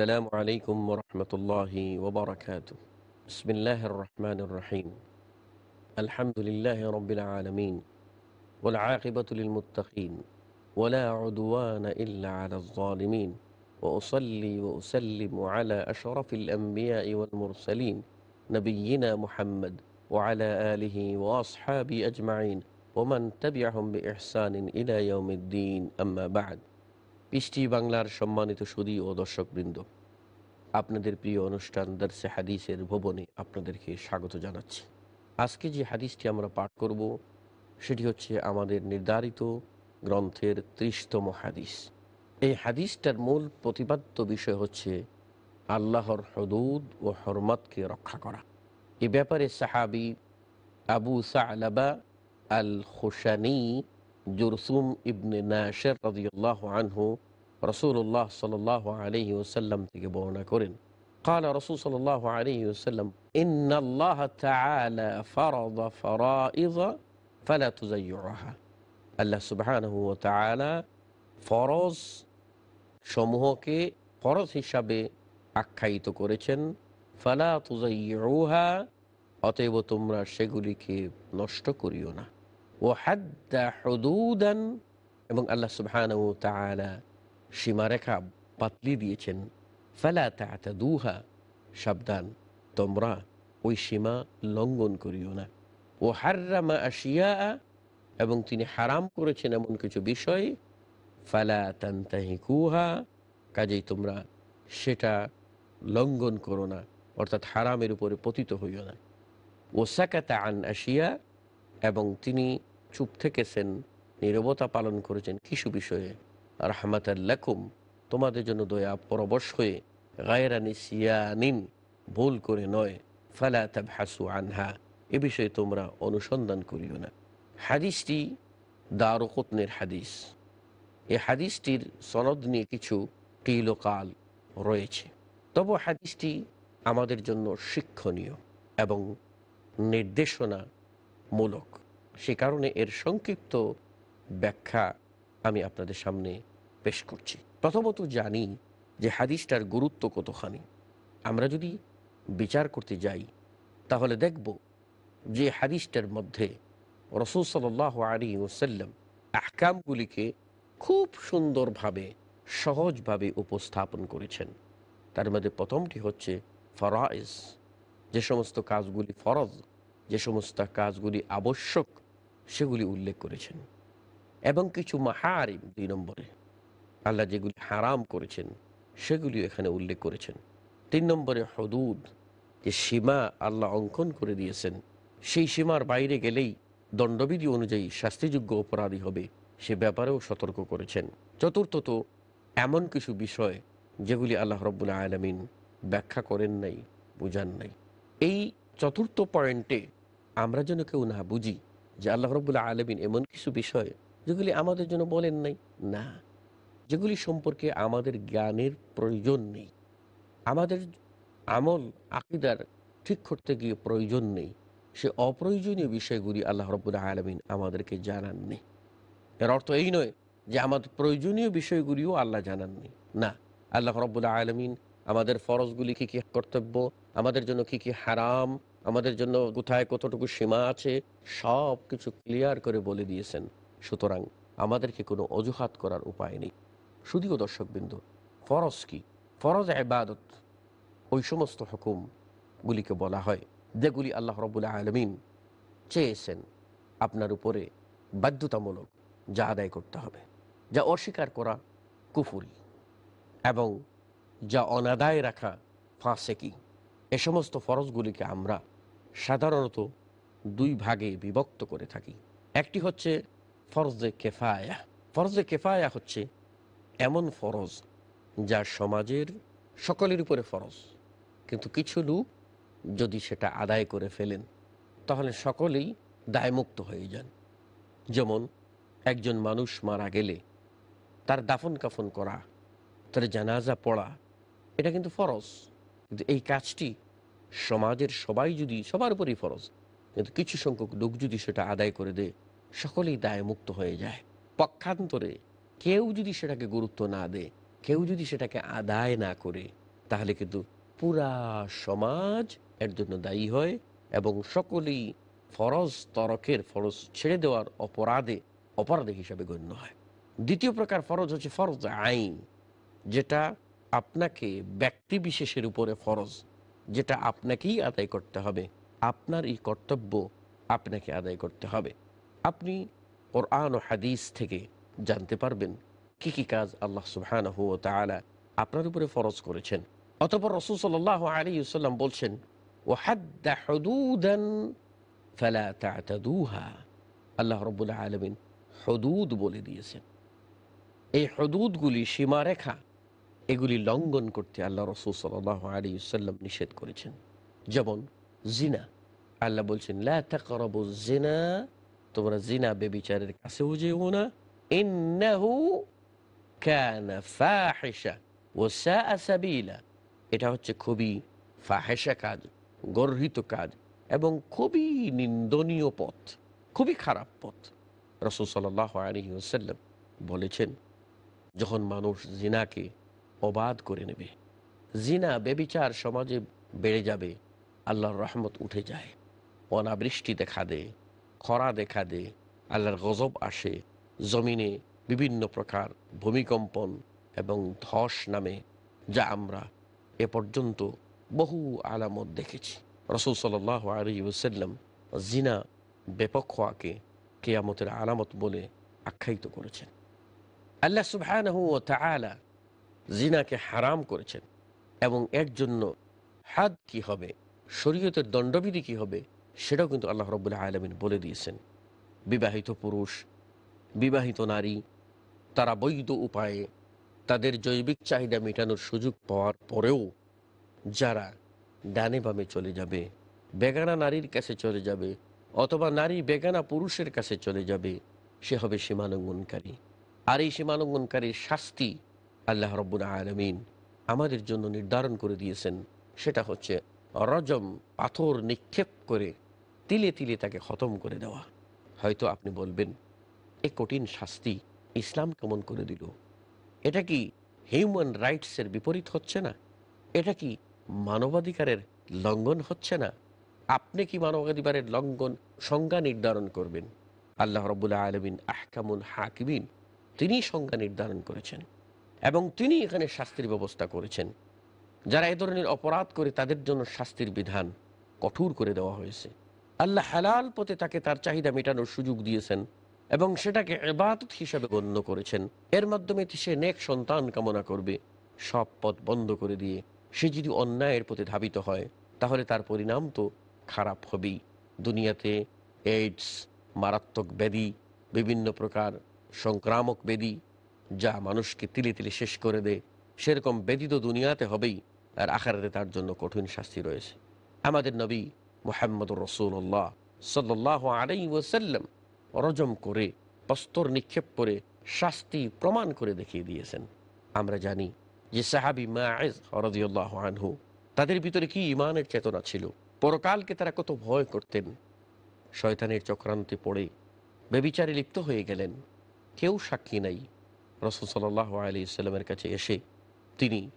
السلام عليكم ورحمة الله وبركاته. بسم الله الرحمن الرحيم. الحمد لله رب العالمين والعاقبة للمتقين ولا عدوان إلا على الظالمين. وأصلي وأسلم على أشرف الأنبياء والمرسلين نبينا محمد وعلى آله وأصحابه أجمعين ومن تبعهم بإحسان إلى يوم الدين. أما بعد পৃষ্টি বাংলার সম্মানিত সুদী ও দর্শকবৃন্দ, আপনাদের প্রিয় অনুষ্ঠান দর্শে হাদিসের ভবনে আপনাদেরকে স্বাগত জানাচ্ছি। আজকে যে হাদিসটি আমরা পাঠ করব, সেটি হচ্ছে আমাদের নির্ধারিত গ্রন্থের ত্রিশতম হাদিস। এই হাদিসটার মূল প্রতিপাদ্য বিষয় হচ্ছে আল্লাহর হদুদ ও হরমতকে রক্ষা করা। এ ব্যাপারে সাহাবি আবু সালাবা আল খুশানি জুরসুম ইবনে নাশের রদিউল্লাহ আনহু রসুল্লাহ সাল আলহি ওসাল্লাম থেকে বর্ণনা করেন قال رسول صلى الله عليه وسلم إن الله تعالى فرض فرائض فلا تزيعها আল্লাহ সুবহানাহু ওয়া তাআলা ফরজ সমূহকে ফরজ হিসাবে আখ্যায়িত করেছেন ফালা তুজাইয়ুহা অতএব তোমরা সেগুলিকে নষ্ট করিও না ও হাদ্দা হদুদান এবং আল্লাহ সুবহান ও তালা সীমারেখা পাতলি দিয়েছেন। ফেলা তাতা দুহা সাবধান, তোমরা ওই সীমা লঙ্ঘন করিও না। ও হার্রামা আসিয়া এবং তিনি হারাম করেছেন এমন কিছু বিষয়। ফালা তান্তাহি কুহা কাজেই তোমরা সেটা লঙ্ঘন করো না, অর্থাৎ হারামের উপরে পতিত হইও না। ও সাকাতা আন আসিয়া এবং তিনি চুপ থেকেছেন নিরবতা পালন করেছেন কিছু বিষয়ে। রাহমাতাল্লাকুম তোমাদের জন্য দয়া পরবশ হয়ে গায়রানি সিয়ানিন ভুল করে নয়, ফালা তাবহাসু আনহা, এ বিষয়ে তোমরা অনুসন্ধান করিও না। হাদিসটি দারুকতনের হাদিস। এ হাদিসটির সনদ নিয়ে কিছু টিলকাল রয়েছে। তবু হাদিসটি আমাদের জন্য শিক্ষণীয় এবং নির্দেশনামূলক। সে কারণে এর সংক্ষিপ্ত ব্যাখ্যা আমি আপনাদের সামনে পেশ করছি। প্রথমত জানি যে হাদিসটার গুরুত্ব কতখানি। আমরা যদি বিচার করতে যাই, তাহলে দেখব যে হাদিসটার মধ্যে রসুল সাল আলী ওসাল্লাম আহকামগুলিকে খুব সুন্দরভাবে, সহজভাবে উপস্থাপন করেছেন। তার মধ্যে প্রথমটি হচ্ছে ফরাইজ, যে সমস্ত কাজগুলি ফরজ, যে সমস্ত কাজগুলি আবশ্যক সেগুলি উল্লেখ করেছেন। এবং কিছু মাহারিম দুই নম্বরে। আল্লাহ যেগুলি হারাম করেছেন, সেগুলিও এখানে উল্লেখ করেছেন। তিন নম্বরে হদুদ, যে সীমা আল্লাহ অঙ্কন করে দিয়েছেন, সেই সীমার বাইরে গেলেই দণ্ডবিধি অনুযায়ী শাস্তিযোগ্য অপরাধী হবে, সে ব্যাপারেও সতর্ক করেছেন। চতুর্থত, এমন কিছু বিষয় যেগুলি আল্লাহ রব্বুল আলমিন ব্যাখ্যা করেন নাই, বুঝান নাই। এই চতুর্থ পয়েন্টে আমরা যেন কেউ না বুঝি যে আল্লাহ রবুল্লাহ আলমিন এমন কিছু বিষয় যেগুলি আমাদের জন্য বলেন নাই? না। যেগুলি সম্পর্কে আমাদের জ্ঞানের প্রয়োজন নেই। আমাদের আমল, আকিদার ঠিক করতে গিয়ে প্রয়োজন নেই। সে অপ্রয়োজনীয় বিষয়গুলি আল্লাহ রবুল্লাহ আলমিন আমাদেরকে জানাননি এর অর্থ এই নয় যে আমাদের প্রয়োজনীয় বিষয়গুলিও আল্লাহ জানাননি না। আল্লাহ রব্বুল্লাহ আলমিন আমাদের ফরজগুলি কী কী কর্তব্য, আমাদের জন্য কি কি হারাম আমাদের জন্য কোথায় কতটুকু সীমা আছে, সব কিছু ক্লিয়ার করে বলে দিয়েছেন। সুতরাং আমাদেরকে কোনো অজুহাত করার উপায় নেই। শুধুও দর্শকবিন্দু, ফরজ কি? ফরজ আবাদত ওই সমস্ত হুকুমগুলিকে বলা হয় যেগুলি আল্লাহ রবুল্লাহ আলমিন চেয়েছেন আপনার উপরে বাধ্যতামূলক যা আদায় করতে হবে, যা অস্বীকার করা কুফুরি এবং যা অনাদায় রাখা ফাঁসেকি। এ সমস্ত ফরজগুলিকে আমরা সাধারণত দুই ভাগে বিভক্ত করে থাকি। একটি হচ্ছে ফরজে কেফায়া। ফরজে কেফায়া হচ্ছে এমন ফরজ যা সমাজের সকলের উপরে ফরজ। কিন্তু কিছু লোক যদি সেটা আদায় করে ফেলেন, তাহলে সকলেই দায়মুক্ত হয়ে যান। যেমন একজন মানুষ মারা গেলে তার দাফন কাফন করা, তার জানাজা পড়া, এটা কিন্তু ফরজ। কিন্তু এই কাজটি সমাজের সবাই যদি, সবার উপরই ফরজ, কিন্তু কিছু সংখ্যক লোক যদি সেটা আদায় করে দেয়, সকলেই দায় মুক্ত হয়ে যায়। পক্ষান্তরে কেউ যদি সেটাকে গুরুত্ব না দেয়, কেউ যদি সেটাকে আদায় না করে, তাহলে কিন্তু পুরা সমাজ এর জন্য দায়ী হয় এবং সকলেই ফরজ তরকের ফরজ ছেড়ে দেওয়ার অপরাধে, অপরাধী হিসাবে গণ্য হয়। দ্বিতীয় প্রকার ফরজ হচ্ছে ফরজ আইন, যেটা আপনাকে ব্যক্তি বিশেষের উপরে ফরজ যেটা আপনাকেই আদায় করতে হবে। আপনার এই কর্তব্য আপনাকে আদায় করতে হবে। আপনি কোরআন ও হাদিস থেকে জানতে পারবেন কি কি কাজ আল্লাহ তাআলা আপনার উপরে ফরজ করেছেন। অতপর রসুল সাল্লাহ আলী বলছেন ও হাদ্দা হদুদান ফালা আল্লাহ রব্বুল আলমিন হদুদ বলে দিয়েছেন। এই হদুদগুলি সীমারেখা এগুলি লঙ্ঘন করতে আল্লাহ রসুল সাল্লাহ আলী সাল্লাম নিষেধ করেছেন। যেমন জিনা। আল্লাহ বলছেন, লা তাকরাবু জিনা তোমরা জিনা বেবিচারের কাছেও যেও না। ইন্নাহু কানা ফাহিশা ও সাবিলা। এটা হচ্ছে খুবই ফাহেসা কাজ, গর্হিত কাজ এবং খুবই নিন্দনীয় পথ, খুবই খারাপ পথ। রসুল সাল্লাহ আলী ওসাল্লাম বলেছেন, যখন মানুষ জিনাকে অবাধ করে নেবে। জিনা, বেবিচার সমাজে বেড়ে যাবে, আল্লাহর রহমত উঠে যায়। অনাবৃষ্টি দেখা দে, খরা দেখা দে, আল্লাহর গজব আসে, জমিনে বিভিন্ন প্রকার ভূমিকম্পন এবং ধস নামে, যা আমরা এ পর্যন্ত বহু আলামত দেখেছি। রসুল সাল আলী ওসাল্লাম জিনা ব্যাপক হওয়াকে কেয়ামতের আলামত বলে আখ্যায়িত করেছেন। আল্লাহ সুবাহ জিনাকে হারাম করেছেন এবং এর জন্য হাত কি হবে, শরীয়তের দণ্ডবিধি কি হবে, সেটাও কিন্তু আল্লাহ রবুল্লাহ আলমিন বলে দিয়েছেন। বিবাহিত পুরুষ, বিবাহিত নারী, তারা বৈধ উপায়ে তাদের জৈবিক চাহিদা মেটানোর সুযোগ পাওয়ার পরেও যারা ডানে বামে চলে যাবে, বেগানা নারীর কাছে চলে যাবে অথবা নারী বেগানা পুরুষের কাছে চলে যাবে, সে হবে সীমালঙ্ঘনকারী। আর এই সীমালঙ্ঘনকারীর শাস্তি আল্লাহ রব্বুল আলমিন আমাদের জন্য নির্ধারণ করে দিয়েছেন। সেটা হচ্ছে রজম, পাথর নিক্ষেপ করে তিলে তিলে তাকে খতম করে দেওয়া। হয়তো আপনি বলবেন, এ কঠিন শাস্তি ইসলাম কেমন করে দিল? এটা কি হিউম্যান রাইটসের বিপরীত হচ্ছে না? এটা কি মানবাধিকারের লঙ্ঘন হচ্ছে না? আপনি কি মানবাধিকারের লঙ্ঘন সংজ্ঞা নির্ধারণ করবেন? আল্লাহ রবুল্লাহ আলমিন আহকামুল হাকিবিন তিনি সংজ্ঞা নির্ধারণ করেছেন। এবং তিনি এখানে শাস্তির ব্যবস্থা করেছেন। যারা এ ধরনের অপরাধ করে, তাদের জন্য শাস্তির বিধান কঠোর করে দেওয়া হয়েছে। আল্লাহ হালাল পথে তাকে তার চাহিদা মেটানোর সুযোগ দিয়েছেন এবং সেটাকে এবাদত হিসাবে গণ্য করেছেন। এর মাধ্যমে সে নেক সন্তান কামনা করবে, সব পথ বন্ধ করে দিয়ে সে যদি অন্যায়ের পথে ধাবিত হয়, তাহলে তার পরিণাম তো খারাপ হবেই। দুনিয়াতে এইডস মারাত্মক ব্যাধি, বিভিন্ন প্রকার সংক্রামক ব্যাধি যা মানুষকে তিলে তিলে শেষ করে দেয় সেরকম ব্যাধি তো দুনিয়াতে হবেই, আর আখারাতে তার জন্য কঠিন শাস্তি রয়েছে। আমাদের নবী মোহাম্মদ রসুল্লাহ সাল্লাহ আলাই ওসাল্লাম রজম করে বস্তর নিক্ষেপ করে শাস্তি প্রমাণ করে দেখিয়ে দিয়েছেন। আমরা জানি যে সাহাবি মায়েজ হরদিউল্লাহ আনহু তাদের ভিতরে কি ইমানের চেতনা ছিল? পরকালকে তারা কত ভয় করতেন। শয়তানের চক্রান্তে পড়ে বেবিচারে লিপ্ত হয়ে গেলেন। কেউ সাক্ষী নাই। রসুল সাল্লাহ আলি ইসলামের কাছে এসে তিনি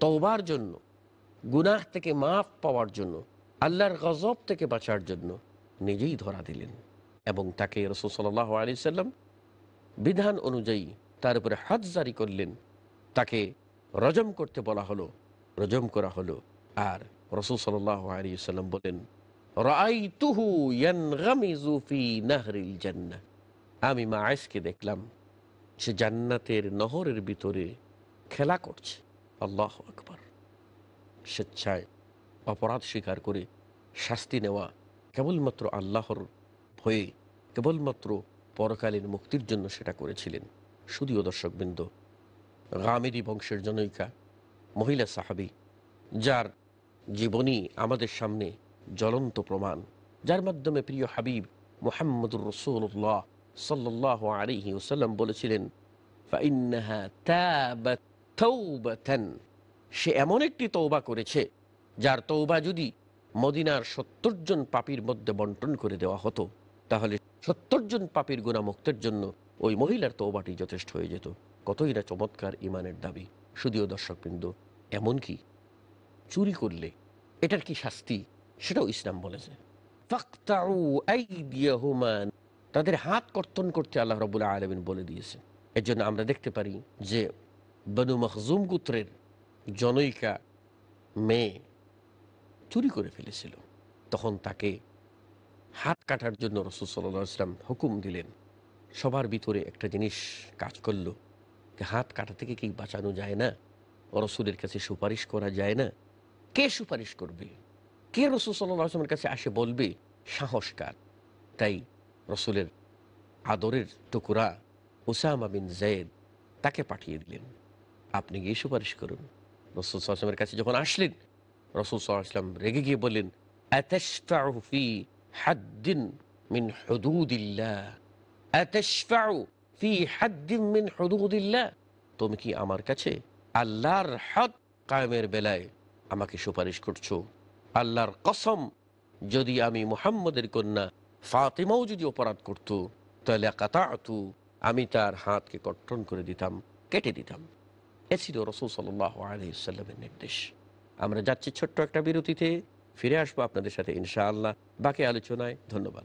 তওবার জন্য, গুনাহ থেকে মাফ পাওয়ার জন্য, আল্লাহর গজব থেকে বাঁচার জন্য নিজেই ধরা দিলেন এবং তাকে রসুল সাল্লাহ আলি সাল্লাম বিধান অনুযায়ী তার উপরে হাত জারি করলেন। তাকে রজম করতে বলা হলো, রজম করা হলো। আর রসুল সাল্লাহ আলী সাল্লাম বলেন আমি মা আয়েশকে দেখলাম সে জান্নাতের নহরের ভিতরে খেলা করছে। আল্লাহ আকবর। স্বেচ্ছায় অপরাধ স্বীকার করে শাস্তি নেওয়া কেবলমাত্র আল্লাহর ভয়ে কেবলমাত্র পরকালীন মুক্তির জন্য সেটা করেছিলেন। শুধুও দর্শকবৃন্দ গামেরি বংশের জনৈকা, মহিলা সাহাবি, যার জীবনী আমাদের সামনে জ্বলন্ত প্রমাণ, যার মাধ্যমে প্রিয় হাবিব মোহাম্মদুর রসুল্লাহ সাল্লাহ আলিহি ওসাল্লাম বলেছিলেন সে এমন একটি তৌবা করেছে, যার তৌবা যদি মদিনার সত্তর জন পাপির মধ্যে বন্টন করে দেওয়া হতো, তাহলে সত্তর জন পাপির গুণামুক্তের জন্য ওই মহিলার তৌবাটি যথেষ্ট হয়ে যেত। কতই না চমৎকার ইমানের দাবি। শুধুও দর্শকবৃন্দ এমনকি চুরি করলে এটার কি শাস্তি? সেটাও ইসলাম বলেছে। তাদের হাত কর্তন করতে আল্লাহ রবুল্লাহ আলমিন বলে দিয়েছেন। এর জন্য আমরা দেখতে পারি যে বনু মখজুম গুত্রের জনৈকা মেয়ে চুরি করে ফেলেছিল। তখন তাকে হাত কাটার জন্য রসুল সাল্লাহ ইসলাম হুকুম দিলেন, সবার ভিতরে একটা জিনিস কাজ করল, যে হাত কাটা থেকে কি বাঁচানো যায় না? রসুলের কাছে সুপারিশ করা যায় না? কে সুপারিশ করবে? কে রসুল সাল্লাহ আসলামের কাছে আসে বলবে সাহসকার তাই রসুলের আদরের টুকুরা ওসামা বিন জয়েদ তাকে পাঠিয়ে দিলেন। আপনি গিয়ে সুপারিশ করুন। রসুল সাল্লামের কাছে যখন আসলেন, রসুল সাল্লাম রেগে গিয়ে বললেন মিন তুমি কি আমার কাছে আল্লাহর হদ কায়েমের বেলায় আমাকে সুপারিশ করছ? আল্লাহর কসম, যদি আমি মুহাম্মদের কন্যা ফাতিমাও যদি অপরাধ করত, তাহলে কাতাতু আমি তার হাতকে কর্তন করে দিতাম, কেটে দিতাম। এ ছিল রসুল সাল্লাহ আলহিসাল্লামের নির্দেশ। আমরা যাচ্ছি ছোট্ট একটা বিরতিতে, ফিরে আসব আপনাদের সাথে ইনশাআল্লাহ। বাকি আলোচনায় ধন্যবাদ।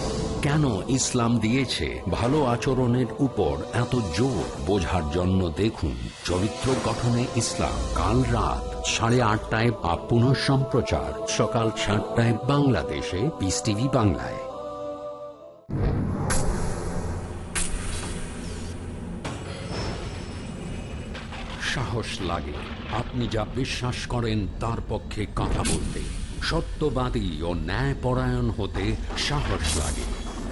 কেন ইসলাম দিয়েছে? ভালো আচরণের উপর এত জোর? বোঝার জন্য দেখুন, চরিত্র গঠনে ইসলাম কাল রাত সাড়ে আটটায় বা পুনঃ সম্প্রচার, সকাল সাতটায় বাংলাদেশে পিস টিভি বাংলায়। সাহস লাগে। আপনি যা বিশ্বাস করেন, তার পক্ষে কথা বলতে। সত্যবাদী ও ন্যায়পরায়ণ হতে সাহস লাগে।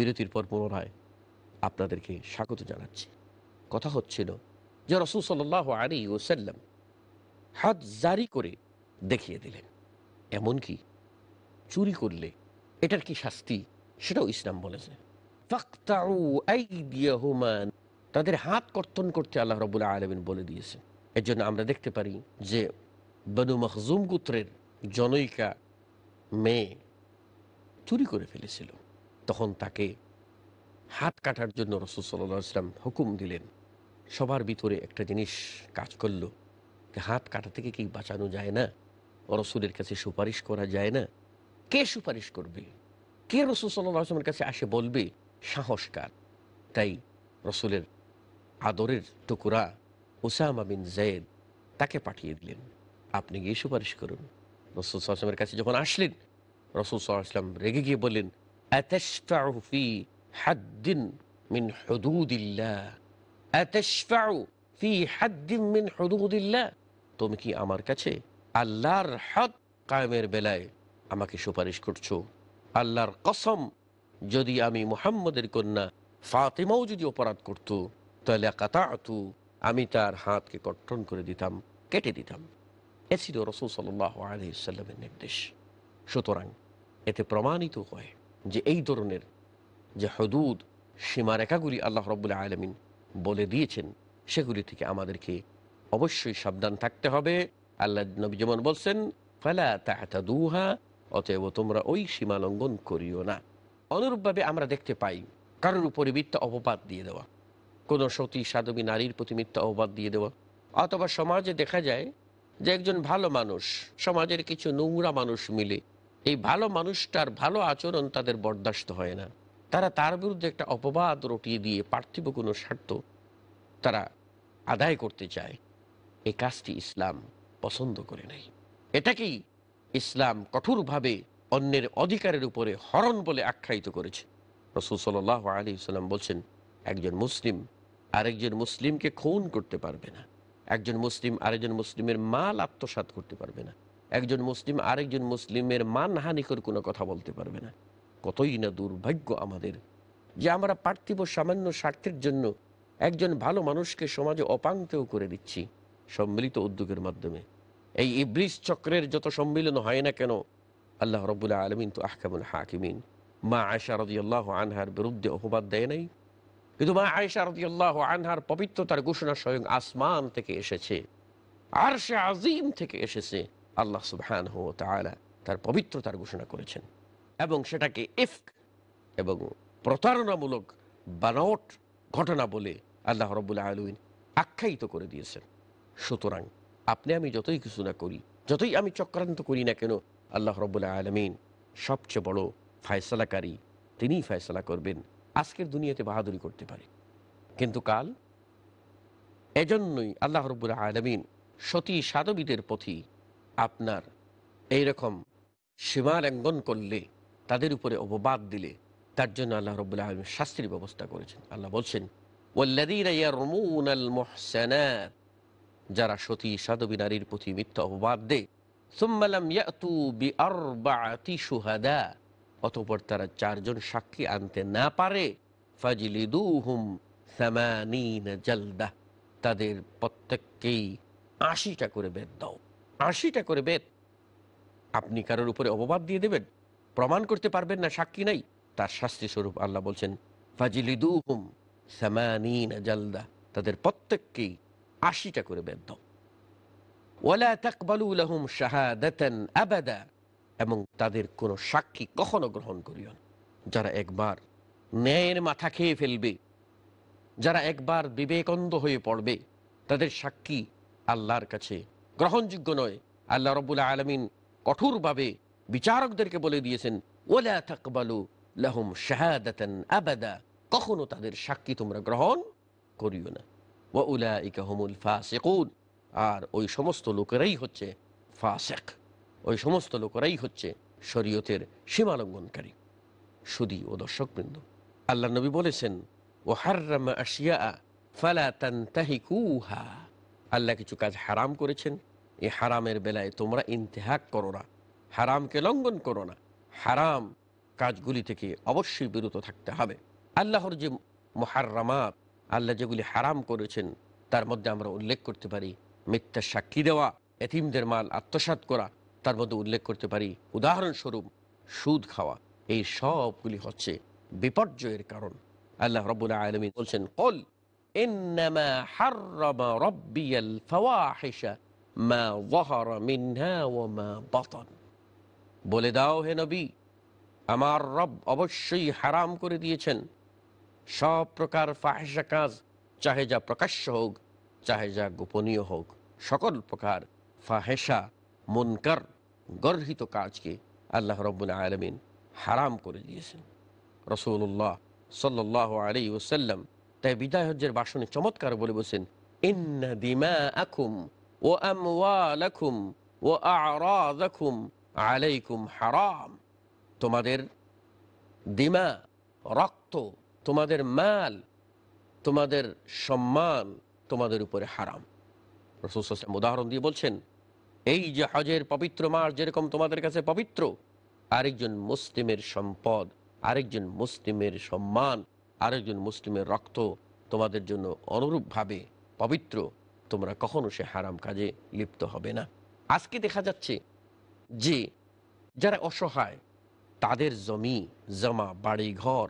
বিরতির পর পুনরায় আপনাদেরকে স্বাগত জানাচ্ছি। কথা হচ্ছিল যে রসুল সাল্লাহ আলী ওসাল্লাম হাত জারি করে দেখিয়ে দিলেন। এমনকি চুরি করলে এটার কি শাস্তি? সেটাও ইসলাম বলেছে। তাদের হাত কর্তন করতে আল্লাহ রবুল্লাহ আলমিন বলে দিয়েছে এর জন্য আমরা দেখতে পারি যে বনু মখজুম গোত্রের জনৈকা মেয়ে চুরি করে ফেলেছিল। তখন তাকে হাত কাটার জন্য রসুল সাল্লাহ ইসলাম হুকুম দিলেন। সবার ভিতরে একটা জিনিস কাজ করল। হাত কাটা থেকে কি বাঁচানো যায় না? রসুলের কাছে সুপারিশ করা যায় না? কে সুপারিশ করবে? কে রসুল সাল্লাহ আসলামের কাছে আসে বলবে সাহসকার তাই রসুলের আদরের টুকুরা ওসামা বিন জয়েদ তাকে পাঠিয়ে দিলেন। আপনি গিয়ে সুপারিশ করুন। রসুল সাল্লামের কাছে যখন আসলেন, রসুল সাল্লাম রেগে গিয়ে বললেন أتشفع في حد من حدود الله أتشفع في حد من حدود الله তুমি কি আমার কাছে আল্লাহর হদ কায়েমের বেলায় আমাকে সুপারিশ করছো আল্লাহর কসম যদি আমি মুহাম্মদের কন্যা ফাতেমাও যদি অপরাধ করত তাহলে কাতাতু আমি তার হাতকে কর্তন করে দিতাম কেটে দিতাম এ ছিল রসুল সাল্লাহ আলহিসাল্লামের নির্দেশ সুতরাং এতে প্রমাণিত হয় যে এই ধরনের যে হদুদ সীমারেখাগুলি আল্লাহ রব্বুল্লাহ আলমিন বলে দিয়েছেন, সেগুলি থেকে আমাদেরকে অবশ্যই সাবধান থাকতে হবে। আল্লাহ নবী যেমন বলছেন, ফালা তাহতা দুহা অতএব তোমরা ওই সীমা লঙ্ঘন করিও না। অনুরূপভাবে আমরা দেখতে পাই, কারোর উপরে মিথ্যা অপবাদ দিয়ে দেওয়া, কোনো সতী, সাধবী নারীর প্রতি মিথ্যা অপবাদ দিয়ে দেওয়া, অথবা সমাজে দেখা যায় যে একজন ভালো মানুষ, সমাজের কিছু নোংরা মানুষ মিলে এই ভালো মানুষটার ভালো আচরণ তাদের বরদাস্ত হয় না। তারা তার বিরুদ্ধে একটা অপবাদ রটিয়ে দিয়ে পার্থিব কোনো স্বার্থ তারা আদায় করতে চায়। এই কাজটি ইসলাম পছন্দ করে নাই। এটাকেই ইসলাম কঠোরভাবে অন্যের অধিকারের উপরে হরণ বলে আখ্যায়িত করেছে। রসুল সাল আলী ইসলাম বলছেন, একজন মুসলিম আরেকজন মুসলিমকে খুন করতে পারবে না। একজন মুসলিম আরেকজন মুসলিমের মাল আত্মসাত করতে পারবে না। একজন মুসলিম আরেকজন মুসলিমের মান মানহানিকর কোনো কথা বলতে পারবে না। কতই না দুর্ভাগ্য আমাদের যে আমরা পার্থিব সামান্য স্বার্থের জন্য একজন ভালো মানুষকে সমাজে অপাঙ্কেও করে দিচ্ছি সম্মিলিত উদ্যোগের মাধ্যমে। এই ইব্রিস চক্রের যত সম্মিলন হয় না কেন, আল্লাহ রবুল্লাহ আলমিন তো আহকামুল হাকিমিন। মা আয়সা রদি আল্লাহ আনহার বিরুদ্ধে অপবাদ দেয় নাই। কিন্তু মা আয়সা রদি আল্লাহ আনহার পবিত্রতার ঘোষণা স্বয়ং আসমান থেকে এসেছে আর সে আজিম থেকে এসেছে। আল্লাহ সুবহান হো তালা তার পবিত্রতার ঘোষণা করেছেন এবং সেটাকে ইফক এবং প্রতারণামূলক বানট ঘটনা বলে আল্লাহ রবুল্লাহ আলমিন আখ্যায়িত করে দিয়েছেন। সুতরাং আপনি আমি যতই কিছু না করি, যতই আমি চক্রান্ত করি না কেন, আল্লাহ রবুল্লাহ আলমিন সবচেয়ে বড় ফায়সালাকারী তিনিই ফায়সালা করবেন। আজকের দুনিয়াতে বাহাদুরি করতে পারে। কিন্তু কাল? এজন্যই আল্লাহ রবুল্লাহ আলমিন সতী সাধবীদের পথি আপনার এই রকম সীমা লঙ্ঘন করলে, তাদের উপরে অববাদ দিলে, তার জন্য আল্লাহ রবুল্লাহ আলম শাস্তির ব্যবস্থা করেছেন। আল্লাহ বলছেন যারা সতী সাধবী নারীর প্রতি মিথ্যা অপবাদ দেয় অতপর তারা চারজন সাক্ষী আনতে না পারে তাদের প্রত্যেককেই আশিটা করে বেদ দাও। আশিটা করে বেদ আপনি কারোর উপরে অপবাদ দিয়ে দেবেন, প্রমাণ করতে পারবেন না, সাক্ষী নাই। তার শাস্তি স্বরূপ আল্লাহ বলছেন সামানিন জালদা। তাদের প্রত্যেককেই আশিটা করে বেদ দাও। ওয়ালা আবাদা। এবং তাদের কোনো সাক্ষী কখনো গ্রহণ করিও না। যারা একবার ন্যায়ের মাথা খেয়ে ফেলবে, যারা একবার বিবেকন্দ হয়ে পড়বে, তাদের সাক্ষী আল্লাহর কাছে গ্রহণযোগ্য নয়। আল্লাহ রবুল্লা আলমিন কঠোরভাবে বিচারকদেরকে বলে দিয়েছেন, ওলা থাকবালু লাহুম শাহাদাতান আবাদা। কখনো তাদের সাক্ষী তোমরা গ্রহণ করিও না। ও উলা ইকাহমুল ফাসেকুন। আর ওই সমস্ত লোকেরাই হচ্ছে ফাসেক। ওই সমস্ত লোকেরাই হচ্ছে শরীয়তের সীমালঙ্ঘনকারী। সুদী ও দর্শকবৃন্দ আল্লাহ নবী বলেছেন ও হার্রাম আশিয়া ফালা তান্তাহিকুহা। আল্লাহ কিছু কাজ হারাম করেছেন এই হারামের বেলায় তোমরা ইন্তেহাক করো না হারামকে লঙ্ঘন করো না হারাম কাজগুলি থেকে অবশ্যই বিরত থাকতে হবে আল্লাহর যে মহারামাত আল্লাহ যেগুলি হারাম করেছেন তার মধ্যে আমরা উল্লেখ করতে পারি মিথ্যা সাক্ষী দেওয়া এতিমদের মাল আত্মসাৎ করা তার মধ্যে উল্লেখ করতে পারি উদাহরণস্বরূপ সুদ খাওয়া এই সবগুলি হচ্ছে বিপর্যয়ের কারণ আল্লাহ রব্বুল আলমী বলছেন কল إنما حرم ربي الفواحش মা ও মা বতন। বলে দাও হে নবী, আমার রব অবশ্যই হারাম করে দিয়েছেন। সব প্রকার ফাহেসা কাজ, চাহে যা প্রকাশ্য হোক, চাহে যা গোপনীয় হোক, সকল প্রকার ফাহেসা মনকার, গর্হিত কাজকে আল্লাহ রব্বুল আলমিন হারাম করে দিয়েছেন। রসুল্লাহ সাল্লাহ আলী ওসাল্লাম তাই বিদায় হজ্জের বাসনে চমৎকার বলে বসেন ইন্না দিমা আখুম ও আমওয়ালাকুম ও আরাদাকুম আলাইকুম হারাম। তোমাদের দিমা, রক্ত, তোমাদের মাল, তোমাদের সম্মান তোমাদের উপরে হারাম। উদাহরণ দিয়ে বলছেন, এই যে হজের পবিত্র মাস যেরকম তোমাদের কাছে পবিত্র, আরেকজন মুসলিমের সম্পদ, আরেকজন মুসলিমের সম্মান, আরেকজন মুসলিমের রক্ত তোমাদের জন্য অনুরূপভাবে পবিত্র। তোমরা কখনো সে হারাম কাজে লিপ্ত হবে না। আজকে দেখা যাচ্ছে যে যারা অসহায়, তাদের জমি, জমা, বাড়ি, ঘর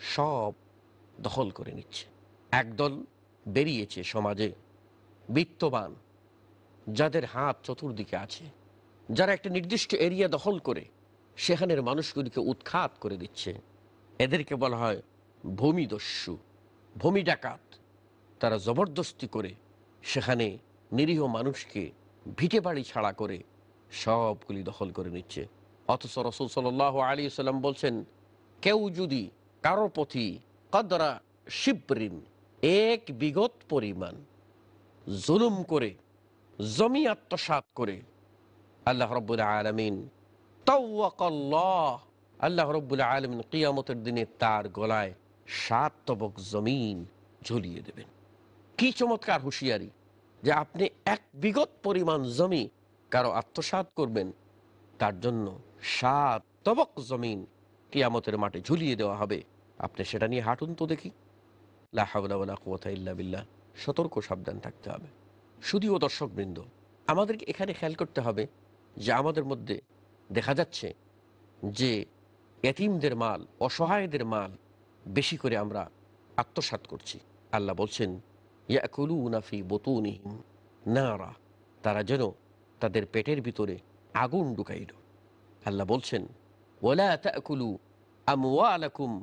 সব দখল করে নিচ্ছে। একদল বেরিয়েছে সমাজে, বিত্তবান, যাদের হাত চতুর্দিকে আছে। যারা একটা নির্দিষ্ট এরিয়া দখল করে, সেখানের মানুষগুলিকে উৎখাত করে দিচ্ছে। এদেরকে বলা হয় ভূমিদস্যু, ভূমি ডাকাত। তারা জবরদস্তি করে সেখানে নিরীহ মানুষকে ভিটে বাড়ি ছাড়া করে সবগুলি দখল করে নিচ্ছে। অথচ রসুল সাল আলী সাল্লাম বলছেন, কেউ যদি কারও পথি কদরা শিবরিন, এক বিগত পরিমাণ জুলুম করে, জমি আত্মসাত করে, আল্লাহ রব্বুল আলমিন আল্লাহ রব্বুল আলমিন কিয়ামতের দিনে তার গলায় সাত তবক জমিন ঝুলিয়ে দেবেন। কি চমৎকার হুঁশিয়ারি! যে আপনি এক বিগত পরিমাণ জমি কারও আত্মসাত করবেন, তার জন্য সাত তবক জমিন কিয়ামতের মাঠে ঝুলিয়ে দেওয়া হবে। আপনি সেটা নিয়ে হাঁটুন তো দেখি। ইল্লা সতর্ক সাবধান থাকতে হবে। শুধুও দর্শকবৃন্দ, আমাদেরকে এখানে খেয়াল করতে হবে যে আমাদের মধ্যে দেখা যাচ্ছে যে এতিমদের মাল, অসহায়দের মাল বেশি করে আমরা আত্মসাত করছি। আল্লাহ বলছেন নারা তারা যেন তাদের পেটের ভিতরে আগুন ঢুকাইল। আল্লাহ বলছেন ওলা তাকুলু আমওয়ালাকুম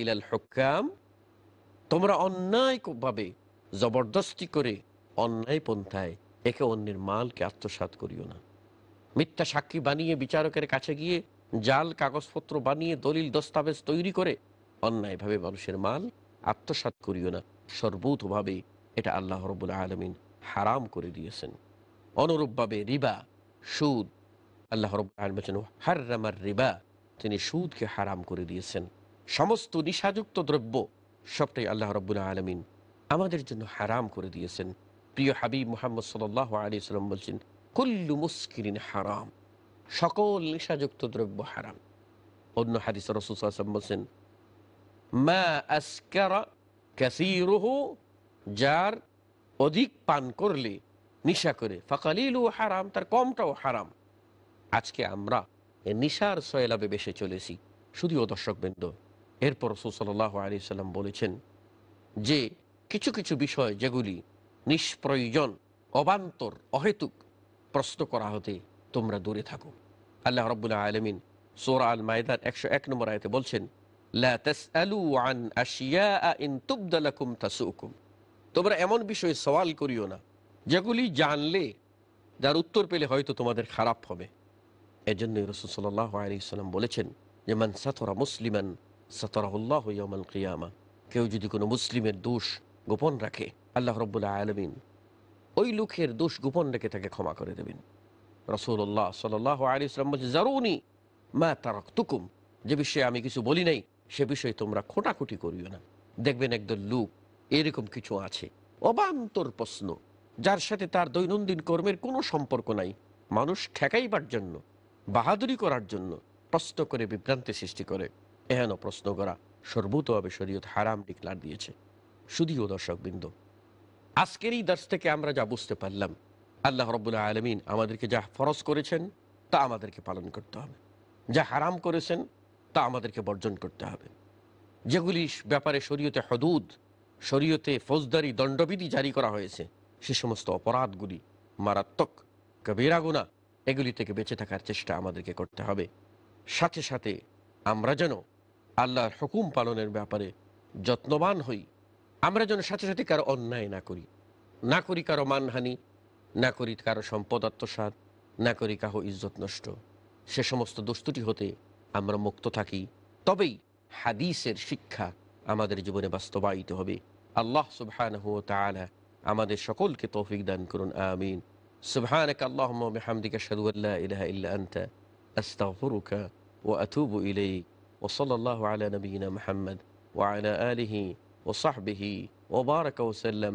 ইলাল হুকাম তোমরা অন্যায়ভাবে জবরদস্তি করে অন্যায় পন্থায় একে অন্যের মালকে আত্মসাত করিও না। মিথ্যা সাক্ষী বানিয়ে বিচারকের কাছে গিয়ে জাল, কাগজপত্র বানিয়ে দলিল, দস্তাবেজ তৈরি করে অন্যায়ভাবে মানুষের মাল আত্মসাত করিও না। সর্বতভাবে এটা আল্লাহ রবুল আলমিন হারাম করে দিয়েছেন। অনুরূপভাবে রিবা, সুদ, আল্লাহ রব আলমিন হার্রামার রিবা, তিনি সুদকে হারাম করে দিয়েছেন। সমস্ত নিশাযুক্ত দ্রব্য সবটাই আল্লাহ রব্বুল্লাহ আলমিন আমাদের জন্য হারাম করে দিয়েছেন। প্রিয় হাবিব মোহাম্মদ সাল আলী সাল্লাম বলছেন, কুল্লু মুস্কিরিন হারাম, সকল নিশাযুক্ত দ্রব্য হারাম। অন্য হাদিস রসুলাম বলছেন মা আসকারা ক্যাসিরুহু যার অধিক পান করলে, নিশা করে। ফাকালিলু হারাম, তার কমটাও হারাম। আজকে আমরা নিশার সয়লাবে বেসে চলেছি। শুধুও দর্শকবৃন্দ, এরপর রসুল্লাহ আলী সাল্লাম বলেছেন যে, কিছু কিছু বিষয় যেগুলি নিষ্প্রয়োজন, অবান্তর, অহেতুক, প্রশ্ন করা হতে তোমরা দূরে থাকো। আল্লাহ রব্বুল্লাহ আলমিন সোরা আল মায়দার একশো এক নম্বর আয়তে বলছেন তোমরা এমন বিষয়ে সওয়াল করিও না, যেগুলি জানলে, যার উত্তর পেলে হয়তো তোমাদের খারাপ হবে। এজন্য রসুল সাল্লাহ আলী সাল্লাম বলেছেন যে, মান সাতরা মুসলিমান সাতরাহুল্লাহ ইয়ামাল কিয়ামা। কেউ যদি কোনো মুসলিমের দোষ গোপন রাখে, আল্লাহ রব্বুল্লাহ আলমিন ওই লোকের দোষ গোপন রেখে তাকে ক্ষমা করে দেবেন। রসুল্লাহ সাল আলী ইসলাম বলছে জারুনি মা তারক তুকুম যে বিষয়ে আমি কিছু বলি নাই সে বিষয়ে তোমরা খোটাখুটি করিও না। দেখবেন একদল লোক এরকম কিছু আছে। অবান্তর প্রশ্ন, যার সাথে তার দৈনন্দিন কর্মের কোনো সম্পর্ক নাই। মানুষ ঠেকাইবার জন্য, বাহাদুরি করার জন্য প্রশ্ন করে বিভ্রান্তি সৃষ্টি করে। এহেন প্রশ্ন করা সর্বতভাবে শরীয়ত হারাম ডিক্লার দিয়েছে। শুধুও দর্শকবৃন্দ। আজকের এই দাস থেকে আমরা যা বুঝতে পারলাম, আল্লাহ রব্বুল্লাহ আলমিন আমাদেরকে যা ফরজ করেছেন, তা আমাদেরকে পালন করতে হবে। যা হারাম করেছেন তা আমাদেরকে বর্জন করতে হবে। যেগুলি ব্যাপারে শরীয়তে হদুদ, শরীয়তে ফৌজদারি, দণ্ডবিধি জারি করা হয়েছে, সে সমস্ত অপরাধগুলি, মারাত্মক কবিরা গুণা এগুলি থেকে বেঁচে থাকার চেষ্টা আমাদেরকে করতে হবে। সাথে সাথে আমরা যেন আল্লাহর হুকুম পালনের ব্যাপারে যত্নবান হই, আমরা যেন সাথে সাথে কারও অন্যায় না করি। না করি কারও মানহানি, না করি কারও সম্পদ আত্মসাত না করি কাহো ইজ্জত নষ্ট। সে সমস্ত দোস্তুটি হতে আমরা মুক্ত থাকি। তবেই হাদিসের শিক্ষা আমাদের জীবনে বাস্তবায়িত হবে। আল্লাহ সুবহানাহু ওয়া তাআলা আমাদের সকলকে তৌফিক দান করুন, আমিন। সুবহানাক আল্লাহুম্মা ওয়া বিহামদিকা আশহাদু আল্লা ইলাহা ইল্লা আনতা, আস্তাগফিরুকা ওয়া আতুবু ইলাইক। ওয়া সাল্লাল্লাহু আলা নাবিয়িনা মুহাম্মদ ওয়া আলা আলিহি ওয়া সাহবিহি ওয়া বারাকা ওয়া সাল্লাম।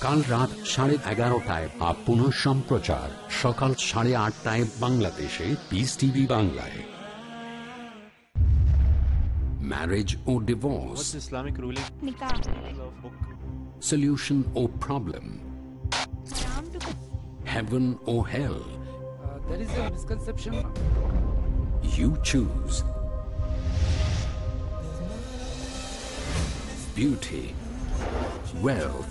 কাল রাত সাড়ে এগারোটায় বা পুনঃ সম্প্রচার সকাল সাড়ে আটটায় বাংলাদেশে পিস টিভি বাংলায় marriage O divorce Islamic ruling Nikah. book solution or problem heaven or hell there is a misconception. You choose. Beauty, wealth,